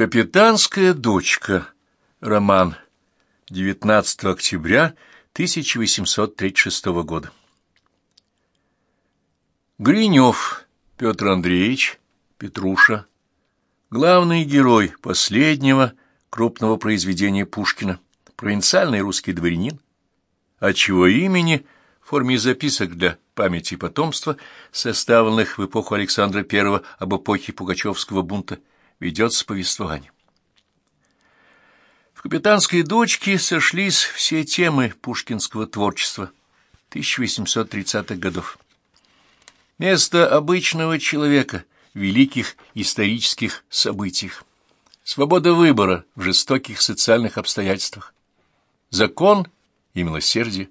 Капитанская дочка. Роман. 19 октября 1836 года. Гринев Петр Андреевич, Петруша. Главный герой последнего крупного произведения Пушкина. Провинциальный русский дворянин. От чего имени в форме записок для памяти потомства, составленных в эпоху Александра I об эпохе Пугачевского бунта, ведется повествование. В «Капитанской дочке» сошлись все темы пушкинского творчества 1830-х годов. Место обычного человека в великих исторических событиях, свобода выбора в жестоких социальных обстоятельствах, закон и милосердие,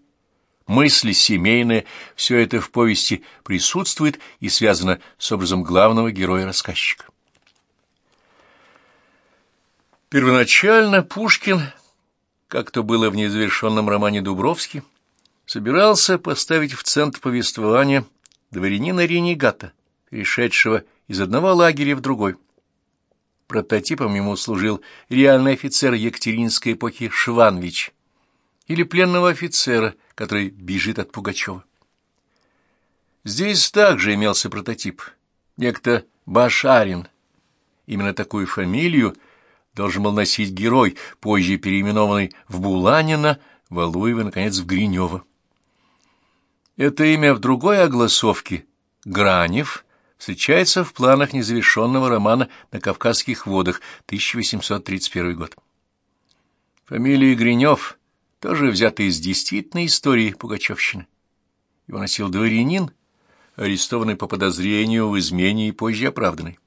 мысли семейные — все это в повести присутствует и связано с образом главного героя-рассказчика. Первоначально Пушкин, как то было в незавершенном романе Дубровский, собирался поставить в центр повествования дворянина-ренегата, перешедшего из одного лагеря в другой. Прототипом ему служил реальный офицер Екатеринской эпохи Шванвич или пленного офицера, который бежит от Пугачева. Здесь также имелся прототип, некто Башарин. Именно такую фамилию – должен был носить герой, позже переименованный в Буланина, Валуева, наконец, в Гринева. Это имя в другой огласовке, Гранев, встречается в планах незавершенного романа «На Кавказских водах» 1831 год. Фамилия Гринев тоже взята из действительной истории Пугачевщины. Его носил дворянин, арестованный по подозрению в измене и позже оправданный.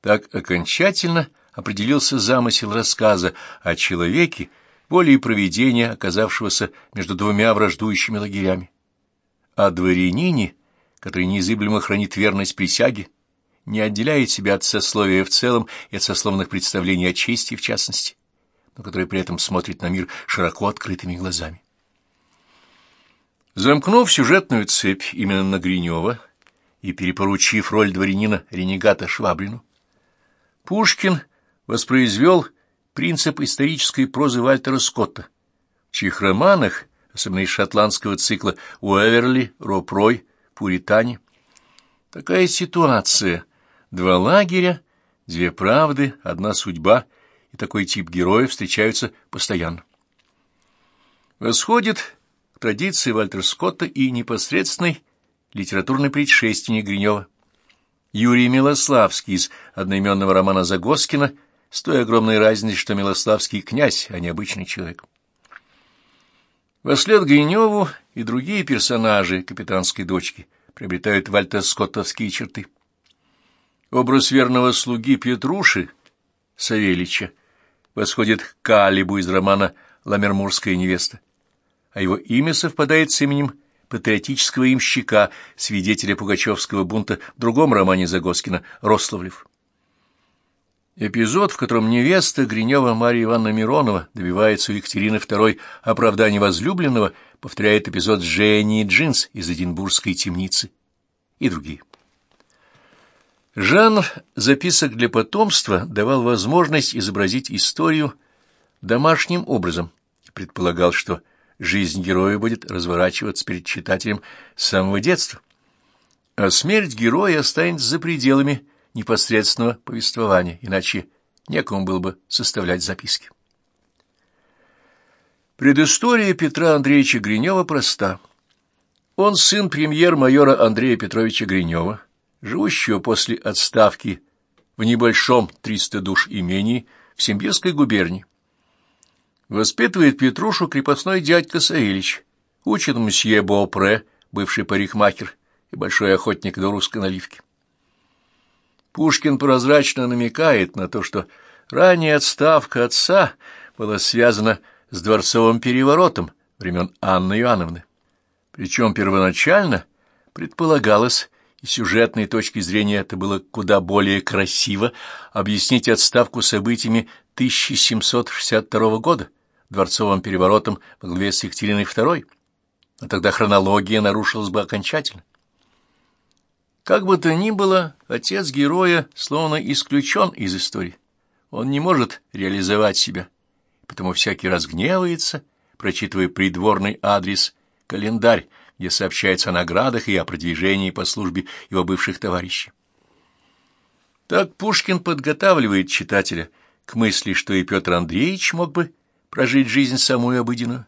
Так окончательно – определился замысел рассказа о человеке, волей провидения, оказавшегося между двумя враждующими лагерями. О дворянине, который неизыблемо хранит верность присяге, не отделяет себя от сословия в целом и от сословных представлений о чести в частности, но который при этом смотрит на мир широко открытыми глазами. Замкнув сюжетную цепь именно на Гринева и перепоручив роль дворянина-ренегата Швабрину, Пушкин – воспроизвел принцип исторической прозы Вальтера Скотта, в чьих романах, особенно из шотландского цикла Уэверли, Ропрой, Пуритане, такая ситуация, два лагеря, две правды, одна судьба и такой тип героев встречаются постоянно. Восходит к традиции Вальтера Скотта и непосредственный литературный предшественник Гринева. Юрий Милославский из одноименного романа Загоскина с той огромной разницей, что Милославский князь, а не обычный человек. Вослед Гриневу и другие персонажи капитанской дочки приобретают вальтерскоттовские черты. Образ верного слуги Петруши, Савелича, восходит к Калибу из романа «Ламермурская невеста», а его имя совпадает с именем патриотического имщика, свидетеля Пугачевского бунта в другом романе Загоскина «Рославлев». Эпизод, в котором невеста Гринева Марья Ивановна Миронова добивается у Екатерины II оправдания возлюбленного, повторяет эпизод с Женей Джинс из Эдинбургской темницы и другие. Жанр записок для потомства давал возможность изобразить историю домашним образом предполагал, что жизнь героя будет разворачиваться перед читателем с самого детства, а смерть героя останется за пределами непосредственного повествования, иначе некому было бы составлять записки. Предыстория Петра Андреевича Гринева проста. Он сын премьер-майора Андрея Петровича Гринева, живущего после отставки в небольшом 300 душ имении в Симбирской губернии. Воспитывает Петрушу крепостной дядька Саилич, учит мсье Бопре, бывший парикмахер и большой охотник до русской наливки. Пушкин прозрачно намекает на то, что ранняя отставка отца была связана с дворцовым переворотом времен Анны Иоанновны. Причем первоначально предполагалось, и сюжетной точки зрения это было куда более красиво, объяснить отставку событиями 1762 года, дворцовым переворотом во главе с Екатериной II, а тогда хронология нарушилась бы окончательно. Как бы то ни было, отец героя словно исключен из истории. Он не может реализовать себя, потому всякий раз гневается, прочитывая придворный адрес, календарь, где сообщается о наградах и о продвижении по службе его бывших товарищей. Так Пушкин подготавливает читателя к мысли, что и Петр Андреевич мог бы прожить жизнь самую обыденную,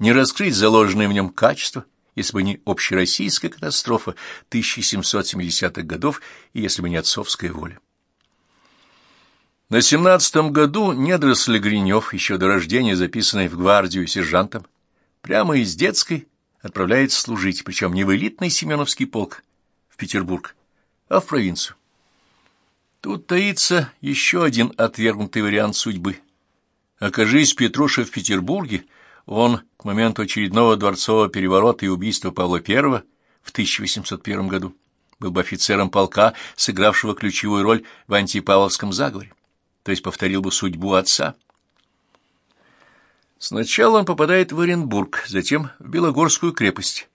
не раскрыть заложенные в нем качества, если бы не общероссийская катастрофа 1770-х годов и если бы не отцовская воля. На семнадцатом году недоросль Гринев, еще до рождения записанный в гвардию сержантом, прямо из детской отправляется служить, причем не в элитный Семеновский полк в Петербург, а в провинцию. Тут таится еще один отвергнутый вариант судьбы. Окажись Петруша в Петербурге, он к моменту очередного дворцового переворота и убийства Павла I в 1801 году был бы офицером полка, сыгравшего ключевую роль в антипавловском заговоре то есть повторил бы судьбу отца. Сначала он попадает в Оренбург, затем в Белогорскую крепость.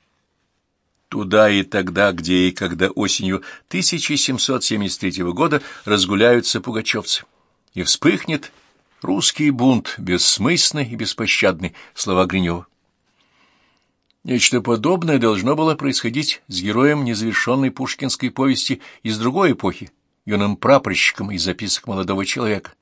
Туда и тогда, где и когда осенью 1773 года разгуляются пугачевцы. И вспыхнет русский бунт, бессмысленный и беспощадный, слова Гринева. Нечто подобное должно было происходить с героем незавершенной пушкинской повести из другой эпохи, юным прапорщиком из записок молодого человека,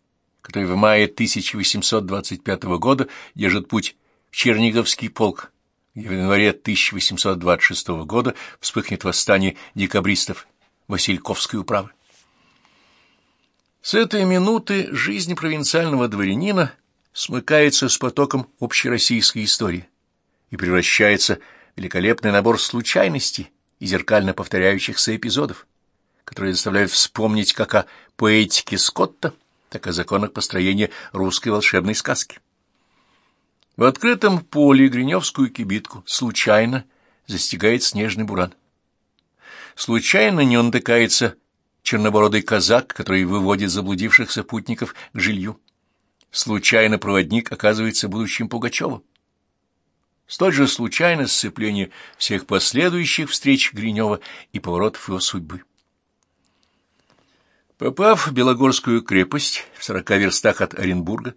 который в мае 1825 года держит путь в Черниговский полк, где в январе 1826 года вспыхнет восстание декабристов Васильковской управы. С этой минуты жизнь провинциального дворянина смыкается с потоком общероссийской истории и превращается в великолепный набор случайностей и зеркально повторяющихся эпизодов которые заставляют вспомнить как о поэтике Скотта, так и о законах построения русской волшебной сказки. В открытом поле Гриневскую кибитку случайно застигает снежный буран. Случайно не он натыкается чернобородый казак, который выводит заблудившихся путников к жилью. Случайно проводник оказывается будущим Пугачевым. Столь же случайно сцепление всех последующих встреч Гринева и поворотов его судьбы. Попав в Белогорскую крепость в сорока верстах от Оренбурга,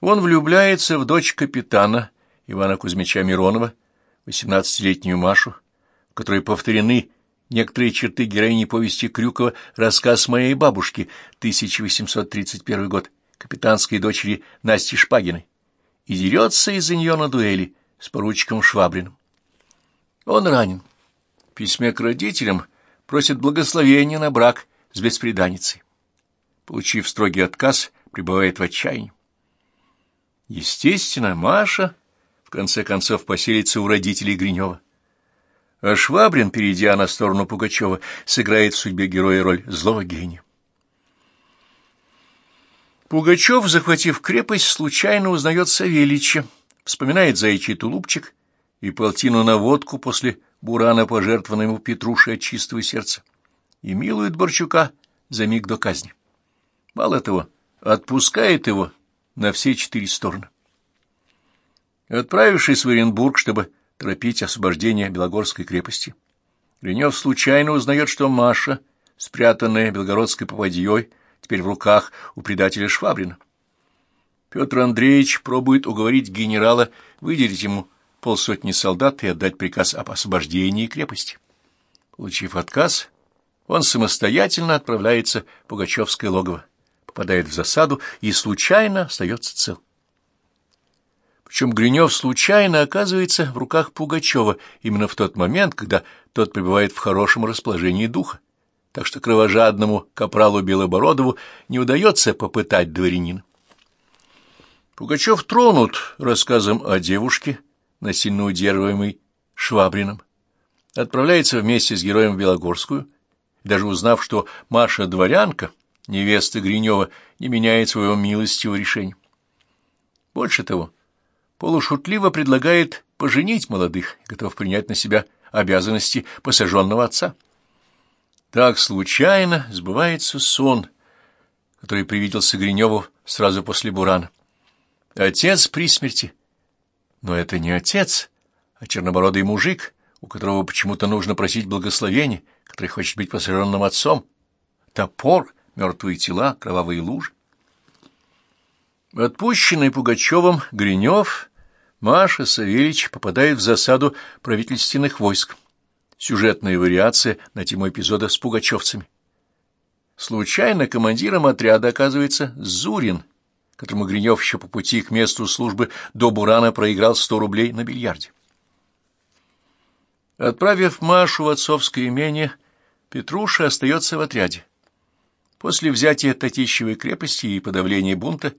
он влюбляется в дочь капитана Ивана Кузьмича Миронова, восемнадцатилетнюю Машу, в которой повторены некоторые черты героини повести Крюкова «Рассказ моей бабушки», 1831 год, капитанской дочери Насти Шпагиной, и дерется из-за нее на дуэли с поручиком Швабриным. Он ранен. В письме к родителям просит благословения на брак с беспреданницей. Получив строгий отказ, пребывает в отчаянии. Естественно, Маша в конце концов поселится у родителей Гринева. А Швабрин, перейдя на сторону Пугачева, сыграет в судьбе героя роль злого гения. Пугачев, захватив крепость, случайно узнает Савельича, вспоминает заячий тулупчик и полтину на водку после бурана, пожертвованной ему Петрушей от чистого сердца и милует Борчука за миг до казни. Мало того, отпускает его на все четыре стороны. Отправившись в Оренбург, чтобы торопить освобождение Белогорской крепости, Гринев случайно узнает, что Маша, спрятанная белгородской попадьей, теперь в руках у предателя Швабрина. Петр Андреевич пробует уговорить генерала выделить ему полсотни солдат и отдать приказ об освобождении крепости. Получив отказ, он самостоятельно отправляется в Пугачевское логово, попадает в засаду и случайно остается цел. Причем Гринев случайно оказывается в руках Пугачева именно в тот момент, когда тот пребывает в хорошем расположении духа. Так что кровожадному капралу Белобородову не удается попытать дворянина. Пугачев тронут рассказом о девушке, насильно удерживаемой Швабрином. Отправляется вместе с героем в Белогорскую – даже узнав, что Маша дворянка, невеста Гринева, не меняет своего милостивого решения. Больше того, полушутливо предлагает поженить молодых готов принять на себя обязанности посаженного отца. Так случайно сбывается сон, который привиделся Гриневу сразу после Бурана. Отец при смерти. Но это не отец, а чернобородый мужик, у которого почему-то нужно просить благословения, который хочет быть посаженным отцом, топор, мертвые тела, кровавые лужи. Отпущенный Пугачевым Гринев, Маша Савельич попадает в засаду правительственных войск. Сюжетная вариация на тему эпизода с пугачевцами. Случайно командиром отряда оказывается Зурин, которому Гринев еще по пути к месту службы до Бурана проиграл сто рублей на бильярде. Отправив Машу в отцовское имение, Петруша остается в отряде. После взятия Татищевой крепости и подавления бунта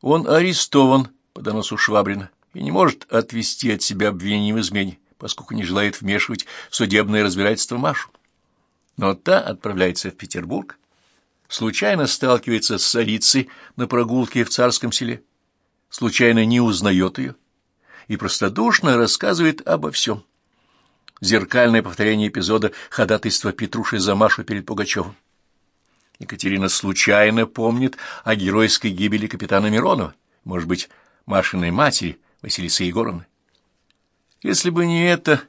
он арестован по доносу Швабрина и не может отвести от себя обвинение в измене, поскольку не желает вмешивать судебное разбирательство Машу. Но та отправляется в Петербург, случайно сталкивается с царицей на прогулке в царском селе, случайно не узнает ее и простодушно рассказывает обо всем. Зеркальное повторение эпизода ходатайства Петруши за Машу перед Пугачевым. Екатерина случайно помнит о геройской гибели капитана Миронова, может быть, Машиной матери Василисы Егоровны. Если бы не это,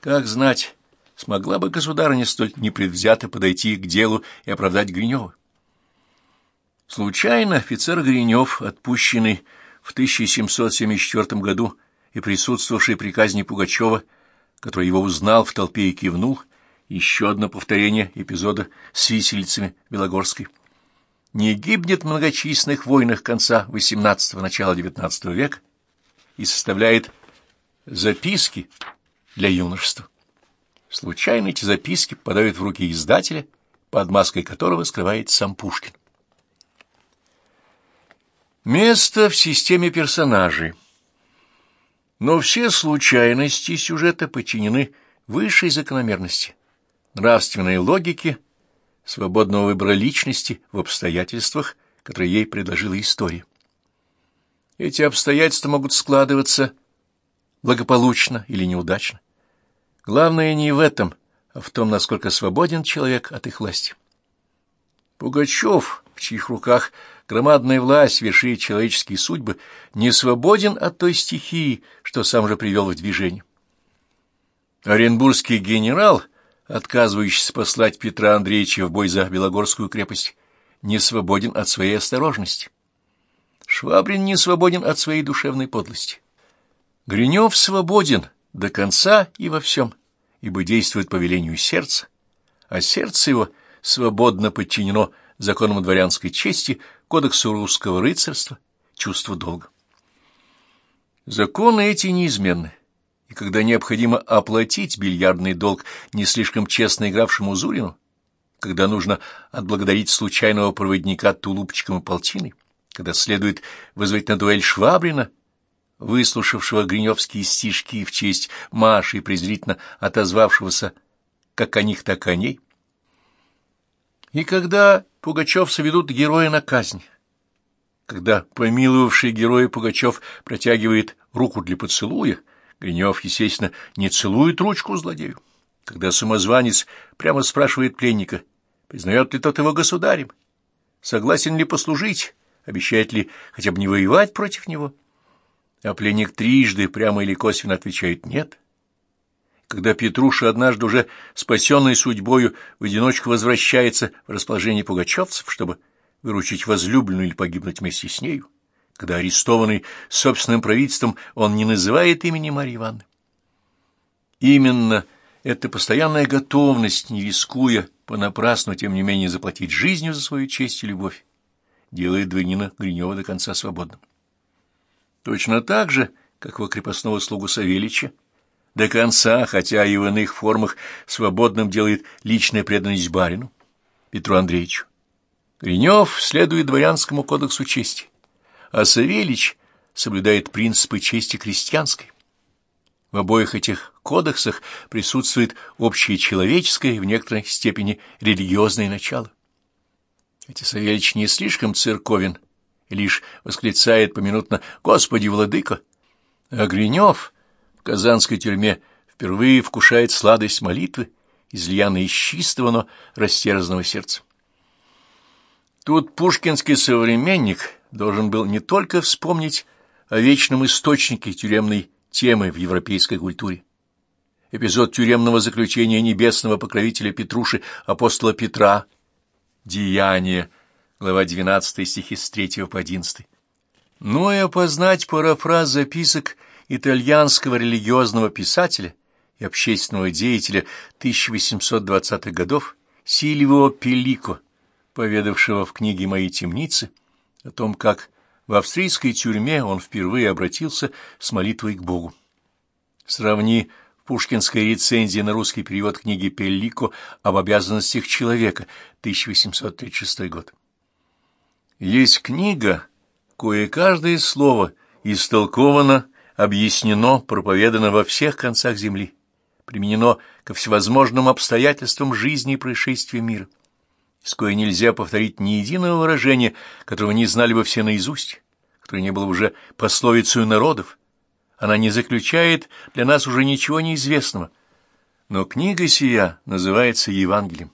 как знать, смогла бы государыня столь непредвзято подойти к делу и оправдать Гринева. Случайно офицер Гринев, отпущенный в 1774 году и присутствовавший при казни Пугачева, который его узнал в толпе и кивнул, еще одно повторение эпизода с виселицами Белогорской. Не гибнет в многочисленных войнах конца XVIII – начала XIX века и составляет записки для юношества. Случайно эти записки попадают в руки издателя, под маской которого скрывает сам Пушкин. Место в системе персонажей. Но все случайности сюжета подчинены высшей закономерности, нравственной логике, свободного выбора личности в обстоятельствах, которые ей предложила история. Эти обстоятельства могут складываться благополучно или неудачно. Главное не в этом, а в том, насколько свободен человек от их власти. Пугачев, в чьих руках громадная власть вершит человеческие судьбы, не свободен от той стихии, что сам же привел в движение. Оренбургский генерал, отказывающийся послать Петра Андреевича в бой за Белогорскую крепость, не свободен от своей осторожности. Швабрин не свободен от своей душевной подлости. Гринев свободен до конца и во всем, ибо действует по велению сердца, а сердце его свободно подчинено законам дворянской чести, кодексу русского рыцарства, чувству долга. Законы эти неизменны, и когда необходимо оплатить бильярдный долг не слишком честно игравшему Зурину, когда нужно отблагодарить случайного проводника тулупчиком и полтиной, когда следует вызвать на дуэль Швабрина, выслушавшего гриневские стишки в честь Маши и презрительно отозвавшегося как о них, так и о ней. И когда пугачевцы ведут героя на казнь, когда помиловавший героя Пугачев протягивает руку для поцелуя, Гринев, естественно, не целует ручку злодею. Когда самозванец прямо спрашивает пленника, признает ли тот его государем, согласен ли послужить, обещает ли хотя бы не воевать против него, а пленник трижды прямо или косвенно отвечает «нет». Когда Петруша однажды уже спасенный судьбою в одиночку возвращается в расположение пугачевцев, чтобы выручить возлюбленную или погибнуть вместе с нею, когда арестованный собственным правительством он не называет имени Марьи Ивановны. Именно эта постоянная готовность, не рискуя понапрасну, тем не менее заплатить жизнью за свою честь и любовь, делает дворянина Гринева до конца свободным. Точно так же, как во крепостного слугу Савельича, до конца, хотя и в иных формах, свободным делает личная преданность барину, Петру Андреевичу. Гринев следует дворянскому кодексу чести, а Савельич соблюдает принципы чести крестьянской. В обоих этих кодексах присутствует общее человеческое и в некоторой степени религиозное начало. Эти Савельич не слишком церковен, лишь восклицает поминутно «Господи, владыка!» А Гринев в казанской тюрьме впервые вкушает сладость молитвы, излиянной из чистого, но растерзанного сердца. Тут пушкинский современник должен был не только вспомнить о вечном источнике тюремной темы в европейской культуре, эпизод тюремного заключения небесного покровителя Петруши, апостола Петра, «Деяние», глава 12 стихи с 3 по 11, Но и опознать парафраз записок итальянского религиозного писателя и общественного деятеля 1820-х годов Сильвио Пеллико, поведавшего в книге «Мои темницы» о том, как в австрийской тюрьме он впервые обратился с молитвой к Богу. Сравни пушкинская рецензия на русский перевод книги Пеллико об обязанностях человека, 1836 год. Есть книга, кое каждое слово истолковано, объяснено, проповедано во всех концах земли, применено ко всевозможным обстоятельствам жизни и происшествия мира, с кое нельзя повторить ни единого выражения, которого не знали бы все наизусть, которое не было уже пословицей народов. Она не заключает для нас уже ничего неизвестного, но книга сия называется Евангелием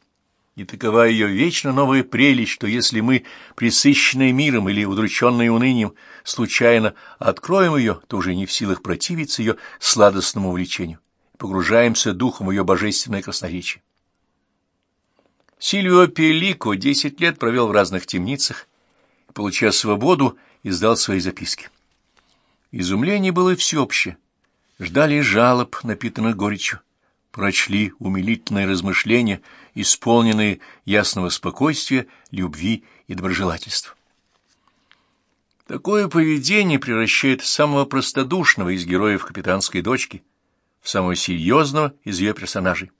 и такова ее вечно новая прелесть, что если мы, присыщенные миром или удрученные унынием, случайно откроем ее, то уже не в силах противиться ее сладостному увлечению, погружаемся духом в ее божественное красноречие. Сильвио Пеллико десять лет провел в разных темницах, получая свободу, издал свои записки. Изумление было всеобщее. Ждали жалоб, напитанных горечью прочли умилительные размышления, исполненные ясного спокойствия, любви и доброжелательства. Такое поведение превращает самого простодушного из героев капитанской дочки в самого серьезного из ее персонажей.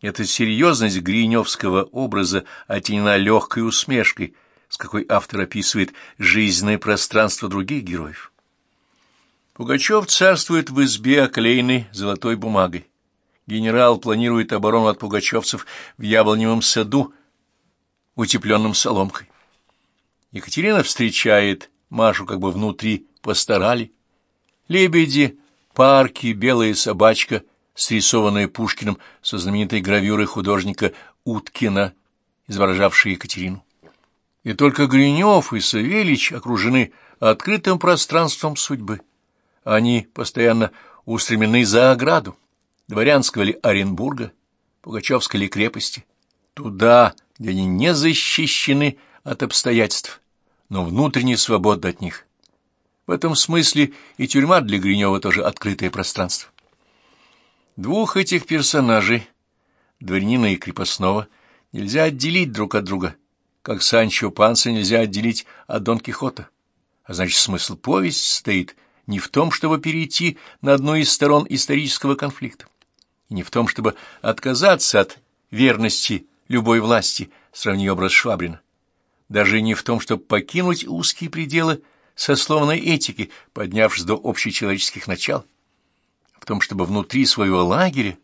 Эта серьезность гриневского образа оттенена легкой усмешкой, с какой автор описывает жизненное пространство других героев. Пугачев царствует в избе, оклеенной золотой бумагой. Генерал планирует оборону от пугачевцев в яблоневом саду, утепленном соломкой. Екатерина встречает Машу как бы внутри постарали. Лебеди, парки, белая собачка, срисованная Пушкиным со знаменитой гравюрой художника Уткина, изображавшей Екатерину. И только Гринев и Савельич окружены открытым пространством судьбы. Они постоянно устремлены за ограду дворянского ли Оренбурга, Пугачевской ли крепости, туда, где они не защищены от обстоятельств, но внутренне свободны от них. В этом смысле и тюрьма для Гринева тоже открытое пространство. Двух этих персонажей, дворянина и крепостного, нельзя отделить друг от друга, как Санчо Панса нельзя отделить от Дон Кихота. А значит, смысл повести стоит не в том, чтобы перейти на одну из сторон исторического конфликта, и не в том, чтобы отказаться от верности любой власти, сравни образ Швабрина, даже не в том, чтобы покинуть узкие пределы сословной этики, поднявшись до общечеловеческих начал, в том, чтобы внутри своего лагеря,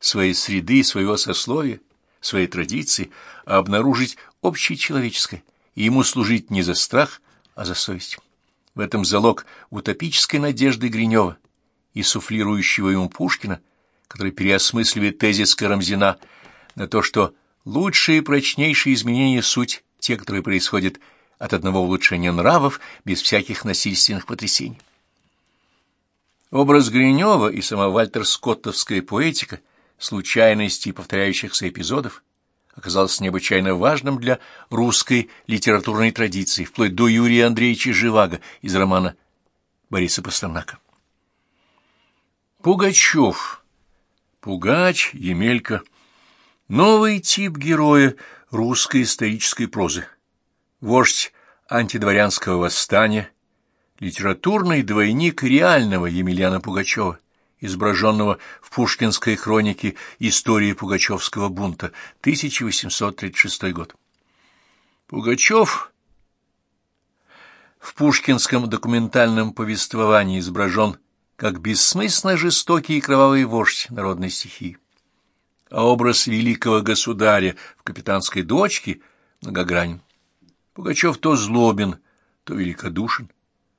своей среды, своего сословия, своей традиции обнаружить общечеловеческое и ему служить не за страх, а за совесть. В этом залог утопической надежды Гринева и суфлирующего ему Пушкина – который переосмысливает тезис Карамзина на то, что лучшие и прочнейшие изменения суть те, которые происходят от одного улучшения нравов без всяких насильственных потрясений. Образ Гринева и сама Вальтер Скоттовская поэтика случайностей и повторяющихся эпизодов оказался необычайно важным для русской литературной традиции, вплоть до Юрия Андреевича Живаго из романа Бориса Пастернака. Пугачев Пугач, Емелька. Новый тип героя русской исторической прозы. Вождь антидворянского восстания, литературный двойник реального Емельяна Пугачева, изображенного в пушкинской хронике «Истории Пугачевского бунта», 1836 год. Пугачев в пушкинском документальном повествовании изображен как бессмысленно жестокий и кровавый вождь народной стихии. А образ великого государя в капитанской дочке многогранен. Пугачев то злобен, то великодушен,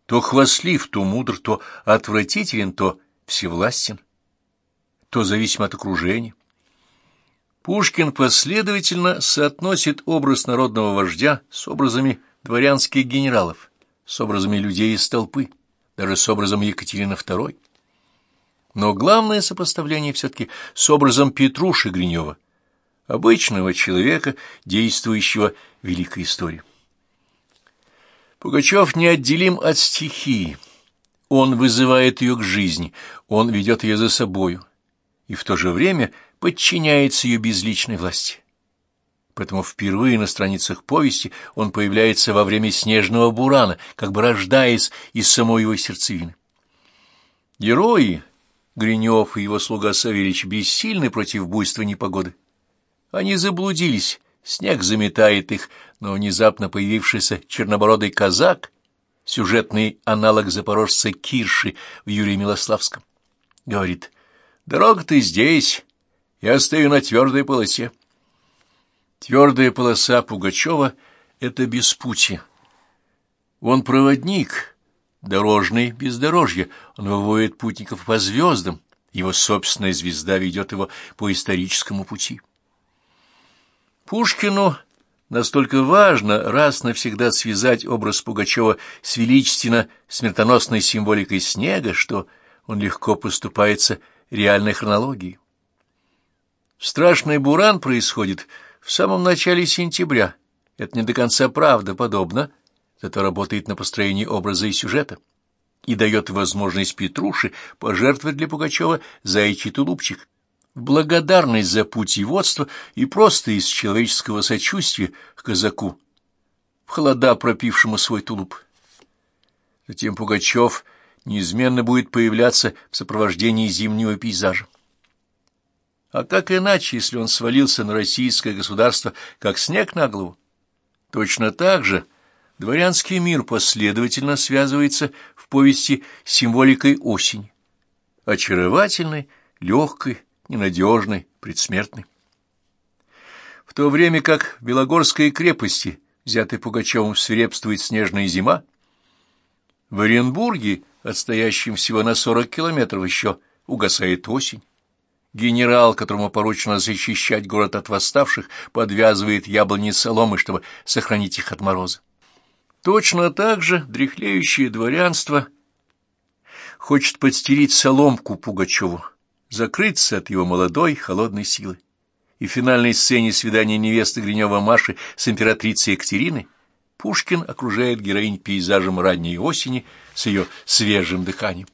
то хвастлив, то мудр, то отвратителен, то всевластен, то зависим от окружения. Пушкин последовательно соотносит образ народного вождя с образами дворянских генералов, с образами людей из толпы даже с образом Екатерины II. Но главное сопоставление все-таки с образом Петруши Гринева, обычного человека, действующего в великой истории. Пугачев неотделим от стихии. Он вызывает ее к жизни, он ведет ее за собою, и в то же время подчиняется ее безличной власти. Поэтому впервые на страницах повести он появляется во время снежного бурана, как бы рождаясь из самой его сердцевины. Герои, Гринев и его слуга Савельич, бессильны против буйства непогоды. Они заблудились, снег заметает их, но внезапно появившийся чернобородый казак, сюжетный аналог запорожца Кирши в Юрии Милославском, говорит, «Дорога ты здесь, я стою на твердой полосе». Твердая полоса Пугачева — это беспутье. Он проводник, дорожный бездорожье, он выводит путников по звездам, его собственная звезда ведет его по историческому пути. Пушкину настолько важно раз навсегда связать образ Пугачева с величественно смертоносной символикой снега, что он легко поступается реальной хронологией. Страшный буран происходит в самом начале сентября. Это не до конца правдоподобно, зато работает на построении образа и сюжета и дает возможность Петруши пожертвовать для Пугачева заячий тулупчик, благодарность за путеводство и просто из человеческого сочувствия к казаку, в холода пропившему свой тулуп. Затем Пугачев неизменно будет появляться в сопровождении зимнего пейзажа. А как иначе, если он свалился на российское государство, как снег на голову? Точно так же дворянский мир последовательно связывается в повести с символикой осени, очаровательной, легкой, ненадежной, предсмертной. В то время как в Белогорской крепости, взятой Пугачевым, свирепствует снежная зима, в Оренбурге, отстоящем всего на сорок километров еще, угасает осень. Генерал, которому поручено защищать город от восставших, подвязывает яблони соломы, чтобы сохранить их от мороза. Точно так же дряхлеющее дворянство хочет подстерить соломку Пугачеву, закрыться от его молодой, холодной силы. И в финальной сцене свидания невесты Гринева Маши с императрицей Екатериной Пушкин окружает героинь пейзажем ранней осени с ее свежим дыханием.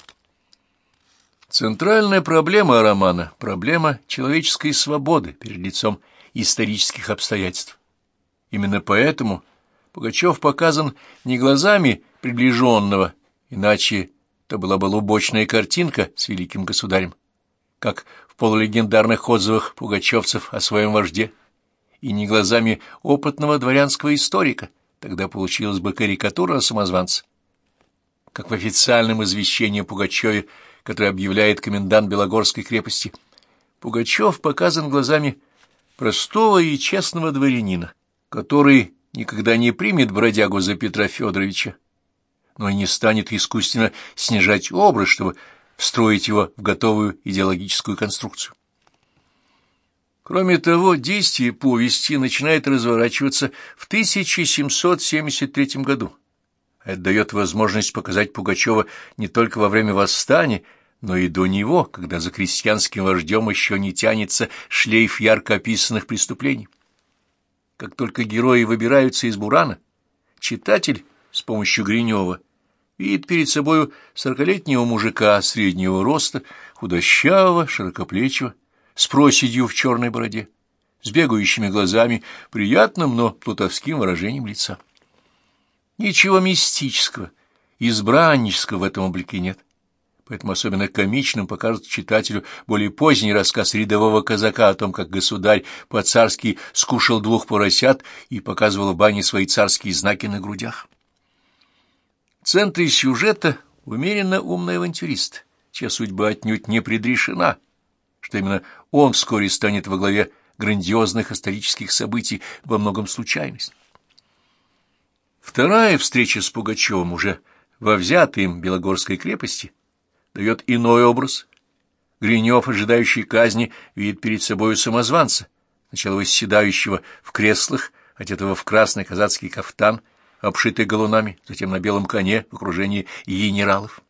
Центральная проблема романа — проблема человеческой свободы перед лицом исторических обстоятельств. Именно поэтому Пугачев показан не глазами приближенного, иначе это была бы лубочная картинка с великим государем, как в полулегендарных отзывах пугачевцев о своем вожде, и не глазами опытного дворянского историка, тогда получилась бы карикатура о самозванце. Как в официальном извещении Пугачеве, которое объявляет комендант Белогорской крепости, Пугачев показан глазами простого и честного дворянина, который никогда не примет бродягу за Петра Федоровича, но и не станет искусственно снижать образ, чтобы встроить его в готовую идеологическую конструкцию. Кроме того, действие повести начинает разворачиваться в 1773 году. Это дает возможность показать Пугачева не только во время восстания, но и до него, когда за крестьянским вождем еще не тянется шлейф ярко описанных преступлений. Как только герои выбираются из бурана, читатель с помощью Гринева видит перед собою сорокалетнего мужика среднего роста, худощавого, широкоплечего, с проседью в черной бороде, с бегающими глазами, приятным, но плутовским выражением лица. Ничего мистического, избраннического в этом облике нет. Поэтому особенно комичным покажет читателю более поздний рассказ рядового казака о том, как государь по-царски скушал двух поросят и показывал в бане свои царские знаки на грудях. В центре сюжета умеренно умный авантюрист, чья судьба отнюдь не предрешена, что именно он вскоре станет во главе грандиозных исторических событий, во многом случайность. Вторая встреча с Пугачевым уже во взятой им Белогорской крепости дает иной образ. Гринев, ожидающий казни, видит перед собой самозванца, сначала восседающего в креслах, одетого в красный казацкий кафтан, обшитый галунами, затем на белом коне в окружении генералов.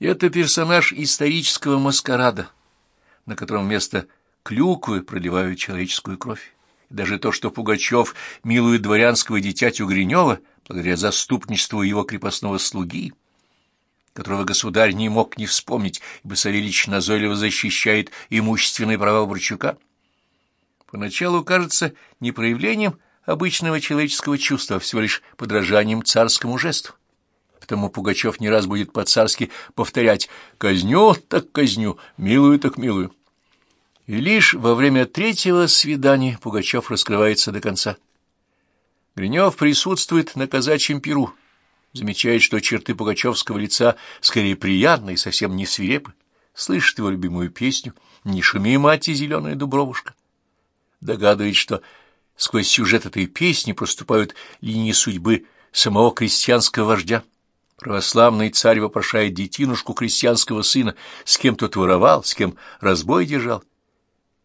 Это персонаж исторического маскарада, на котором вместо клюквы проливают человеческую кровь. И даже то, что Пугачев милует дворянского дитятю Гринева, благодаря заступничеству его крепостного слуги, которого государь не мог не вспомнить, ибо Савельич назойливо защищает имущественные права Борчука, поначалу кажется не проявлением обычного человеческого чувства, всего лишь подражанием царскому жесту. Потому Пугачев не раз будет по-царски повторять «казню так казню, милую так милую». И лишь во время третьего свидания Пугачев раскрывается до конца. Гринев присутствует на казачьем перу, замечает, что черты пугачевского лица скорее приятны и совсем не свирепы, слышит его любимую песню «Не шуми, мать и зеленая дубровушка». Догадывает, что сквозь сюжет этой песни проступают линии судьбы самого крестьянского вождя. Православный царь вопрошает детинушку крестьянского сына, с кем тот воровал, с кем разбой держал,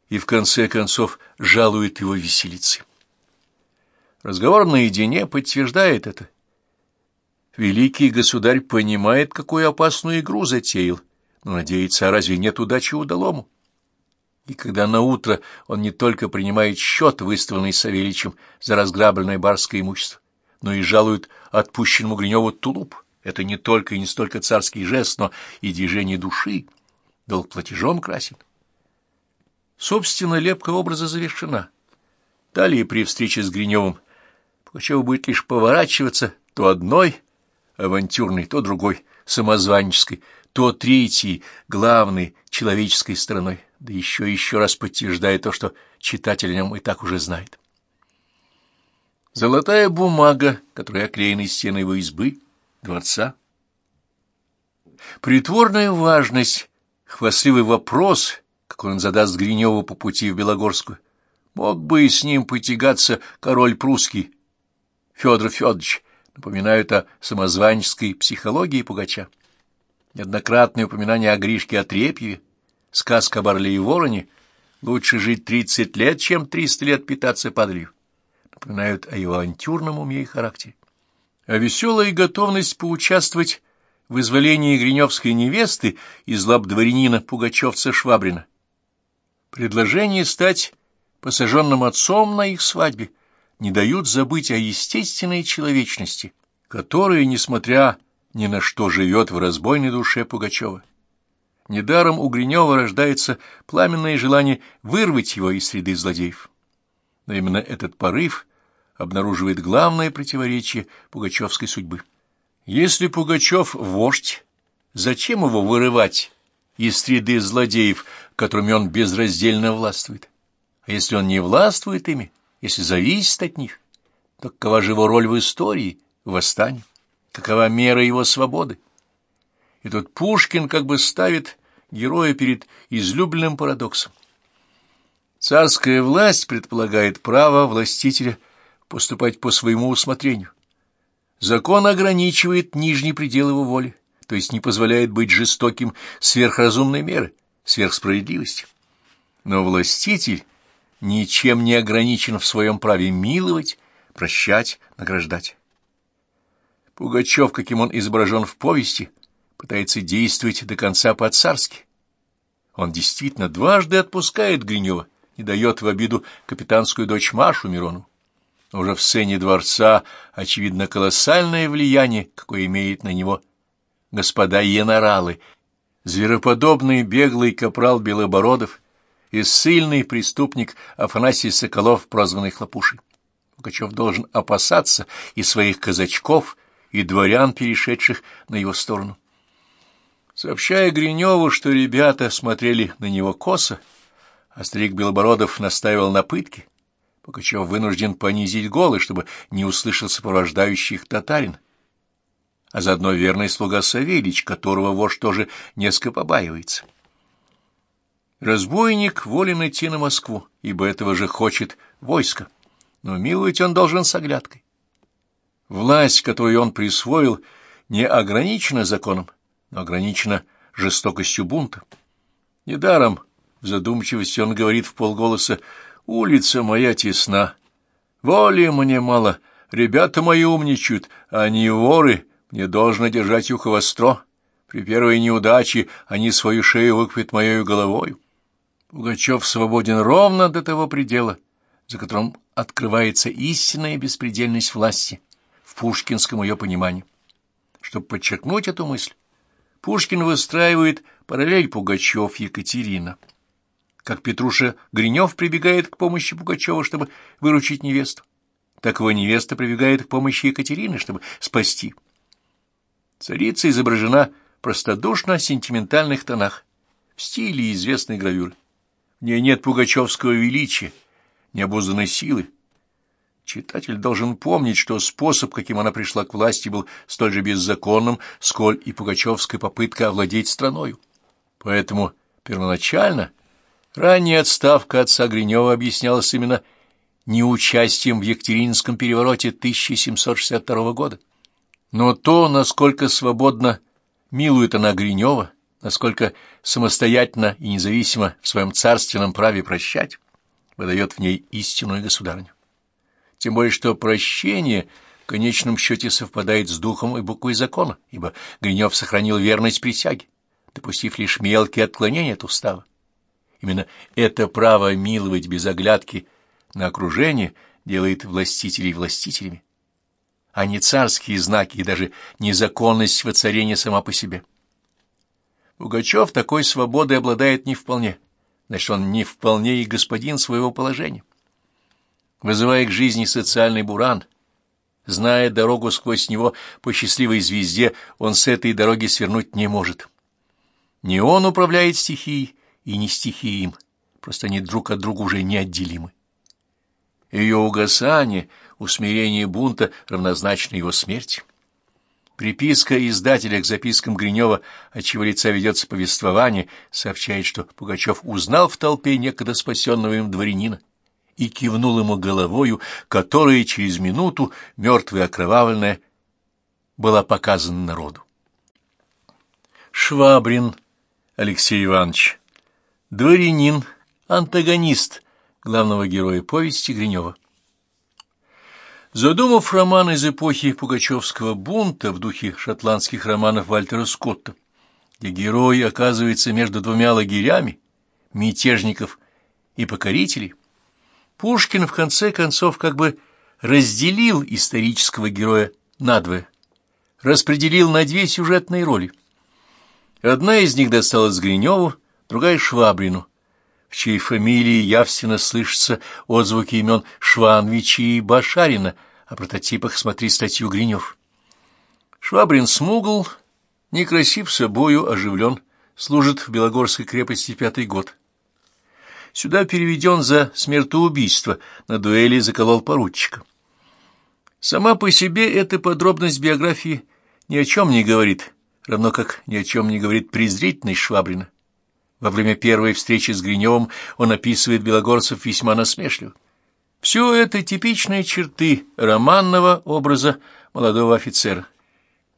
и в конце концов жалует его веселицы. Разговор наедине подтверждает это. Великий государь понимает, какую опасную игру затеял, но надеется, а разве нет удачи удалому? И когда на утро он не только принимает счет, выставленный Савельичем за разграбленное барское имущество, но и жалует отпущенному Гриневу тулуп. Это не только и не столько царский жест, но и движение души, долг платежом красит. Собственно, лепка образа завершена. Далее при встрече с Гриневым Пугачев будет лишь поворачиваться то одной авантюрной, то другой самозванческой, то третьей, главной человеческой стороной, да еще и еще раз подтверждая то, что читатель о нем и так уже знает. Золотая бумага, которая оклеена стены его избы, дворца. Притворная важность, хвастливый вопрос, какой он задаст Гриневу по пути в Белогорскую. Мог бы и с ним потягаться король прусский, Федор Федорович, напоминают о самозванческой психологии Пугача. Неоднократные упоминания о Гришке Отрепьеве, сказка об Орле и Вороне «Лучше жить тридцать лет, чем триста лет питаться падалью» напоминают о его авантюрном уме и характере. А веселая готовность поучаствовать в изволении гриневской невесты из лап дворянина Пугачевца Швабрина. Предложение стать посаженным отцом на их свадьбе не дают забыть о естественной человечности, которая, несмотря ни на что, живет в разбойной душе Пугачева. Недаром у Гринева рождается пламенное желание вырвать его из среды злодеев. Но именно этот порыв обнаруживает главное противоречие пугачевской судьбы. Если Пугачев — вождь, зачем его вырывать из среды злодеев, которыми он безраздельно властвует? А если он не властвует ими, если зависит от них, то какова же его роль в истории, в восстании? Какова мера его свободы? И тут Пушкин как бы ставит героя перед излюбленным парадоксом. Царская власть предполагает право властителя поступать по своему усмотрению. Закон ограничивает нижний предел его воли, то есть не позволяет быть жестоким сверхразумной меры, сверхсправедливости. Но властитель ничем не ограничен в своем праве миловать, прощать, награждать. Пугачев, каким он изображен в повести, пытается действовать до конца по-царски. Он действительно дважды отпускает Гринева, не дает в обиду капитанскую дочь Машу Мирону. Уже в сцене дворца очевидно колоссальное влияние, какое имеет на него господа еноралы, звероподобный беглый капрал Белобородов и ссыльный преступник Афанасий Соколов, прозванный Хлопушей. Пугачев должен опасаться и своих казачков, и дворян, перешедших на его сторону. Сообщая Гриневу, что ребята смотрели на него косо, а старик Белобородов настаивал на пытке, Пугачев вынужден понизить голос, чтобы не услышал сопровождающий их татарин, а заодно верный слуга Савельич, которого вождь тоже несколько побаивается. Разбойник волен идти на Москву, ибо этого же хочет войско, но миловать он должен с оглядкой. Власть, которую он присвоил, не ограничена законом, но ограничена жестокостью бунта. Недаром в задумчивости он говорит в полголоса Улица моя тесна. Воли мне мало, ребята мои умничают, они воры, мне должно держать ухо востро. При первой неудаче они свою шею выквят моею головою. Пугачев свободен ровно до того предела, за которым открывается истинная беспредельность власти, в пушкинском ее понимании. Чтобы подчеркнуть эту мысль, Пушкин выстраивает параллель Пугачев-Екатерина. Как Петруша Гринев прибегает к помощи Пугачева, чтобы выручить невесту, так его невеста прибегает к помощи Екатерины, чтобы спасти. Царица изображена простодушно сентиментальных тонах, в стиле известной гравюры. В ней нет пугачевского величия, необузданной силы. Читатель должен помнить, что способ, каким она пришла к власти, был столь же беззаконным, сколь и пугачевская попытка овладеть страною. Поэтому первоначально ранняя отставка отца Гринева объяснялась именно неучастием в Екатерининском перевороте 1762 года. Но то, насколько свободно милует она Гринева, насколько самостоятельно и независимо в своем царственном праве прощать, выдает в ней истинную государню. Тем более, что прощение в конечном счете совпадает с духом и буквой закона, ибо Гринев сохранил верность присяге, допустив лишь мелкие отклонения от устава. Именно это право миловать без оглядки на окружение делает властителей властителями, а не царские знаки и даже незаконность воцарения сама по себе. Пугачев такой свободой обладает не вполне, значит, он не вполне и господин своего положения. Вызывая к жизни социальный буран, зная дорогу сквозь него по счастливой звезде, он с этой дороги свернуть не может. Не он управляет стихией, и не стихией им, просто они друг от друга уже неотделимы. Ее угасание, усмирение бунта равнозначно его смерти. Приписка издателя к запискам Гринева, от чего лица ведется повествование, сообщает, что Пугачев узнал в толпе некогда спасенного им дворянина и кивнул ему головою, которая через минуту, мертвая окровавленная, была показана народу. Швабрин Алексей Иванович, дворянин, антагонист главного героя повести Гринева. Задумав роман из эпохи Пугачевского бунта в духе шотландских романов Вальтера Скотта, где герой оказывается между двумя лагерями мятежников и покорителей, Пушкин в конце концов как бы разделил исторического героя надвое, распределил на две сюжетные роли. Одна из них досталась Гриневу, другая — Швабрину, в чьей фамилии явственно слышатся отзвуки имен Шванвича и Башарина, о прототипах смотри статью Гринев. Швабрин смугл, некрасив собою, оживлен, служит в Белогорской крепости пятый год. Сюда переведен за смертоубийство, на дуэли заколол поручика. Сама по себе эта подробность биографии ни о чем не говорит, равно как ни о чем не говорит презрительность Швабрина. Во время первой встречи с Гриневым он описывает белогорцев весьма насмешливо. Все это типичные черты романного образа молодого офицера.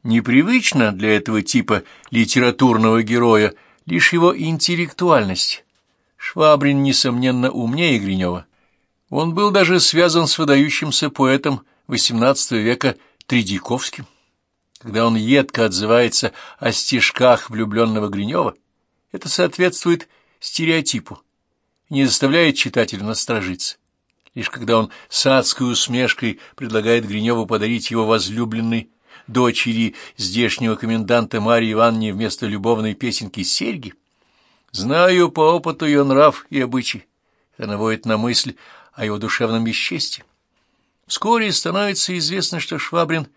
Непривычно для этого типа литературного героя лишь его интеллектуальность. Швабрин, несомненно, умнее Гринева. Он был даже связан с выдающимся поэтом XVIII века Тредяковским. Когда он едко отзывается о стишках влюбленного Гринева, это соответствует стереотипу, не заставляет читателя насторожиться. Лишь когда он с адской усмешкой предлагает Гриневу подарить его возлюбленной дочери здешнего коменданта Марии Ивановне вместо любовной песенки серьги, знаю по опыту ее нрав и обычай, это наводит на мысль о его душевном бесчестии. Вскоре становится известно, что Швабрин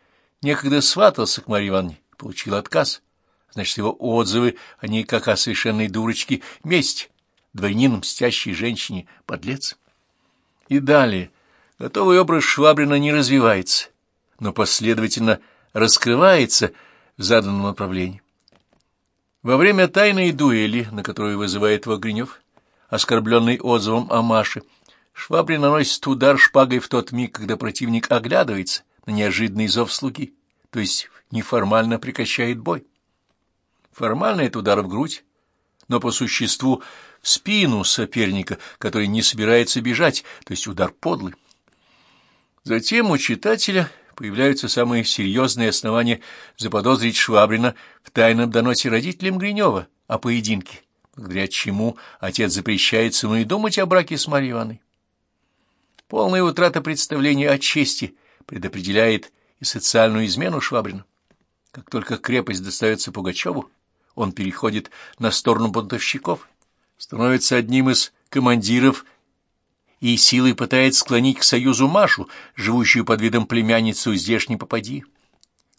некогда сватался к Марии Ивановне, получил отказ. Значит, его отзывы о ней, как о совершенной дурочке, месть, дворянин, мстящей женщине, подлец. И далее. Готовый образ Швабрина не развивается, но последовательно раскрывается в заданном направлении. Во время тайной дуэли, на которую вызывает его Гринев, оскорбленный отзывом о Маше, Швабрин наносит удар шпагой в тот миг, когда противник оглядывается на неожиданный зов слуги, то есть неформально прекращает бой. Формально это удар в грудь, но по существу в спину соперника, который не собирается бежать, то есть удар подлый. Затем у читателя появляются самые серьезные основания заподозрить Швабрина в тайном доносе родителям Гринева о поединке, благодаря чему отец запрещает сыну и думать о браке с Марьей Ивановной. Полная утрата представления о чести предопределяет и социальную измену Швабрина. Как только крепость достается Пугачеву, он переходит на сторону бунтовщиков, становится одним из командиров и силой пытается склонить к союзу Машу, живущую под видом племянницу здешней попади.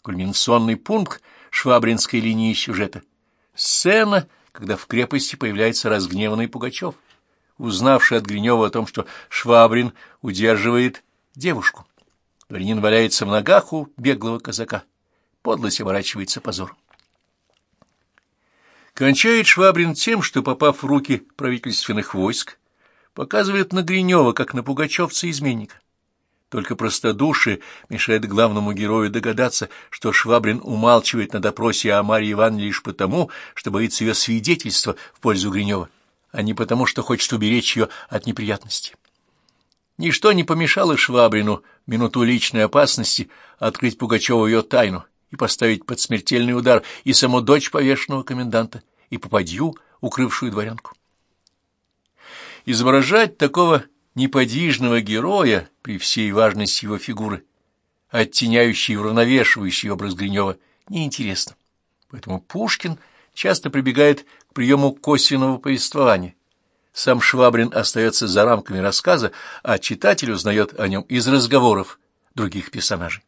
Кульминационный пункт швабринской линии сюжета. Сцена, когда в крепости появляется разгневанный Пугачев, узнавший от Гринева о том, что Швабрин удерживает девушку. Дворянин валяется в ногах у беглого казака. Подлость оборачивается позором. Кончает Швабрин тем, что, попав в руки правительственных войск, показывает на Гринева, как на пугачевца-изменника. Только простодушие мешает главному герою догадаться, что Швабрин умалчивает на допросе о Марье Ивановне лишь потому, что боится ее свидетельства в пользу Гринева, а не потому, что хочет уберечь ее от неприятностей. Ничто не помешало Швабрину в минуту личной опасности открыть Пугачеву ее тайну и поставить под смертельный удар и саму дочь повешенного коменданта, и попадью, укрывшую дворянку. Изображать такого неподвижного героя при всей важности его фигуры, оттеняющий и уравновешивающий образ Гринева, неинтересно. Поэтому Пушкин часто прибегает к приему косвенного повествования. Сам Швабрин остается за рамками рассказа, а читатель узнает о нем из разговоров других персонажей.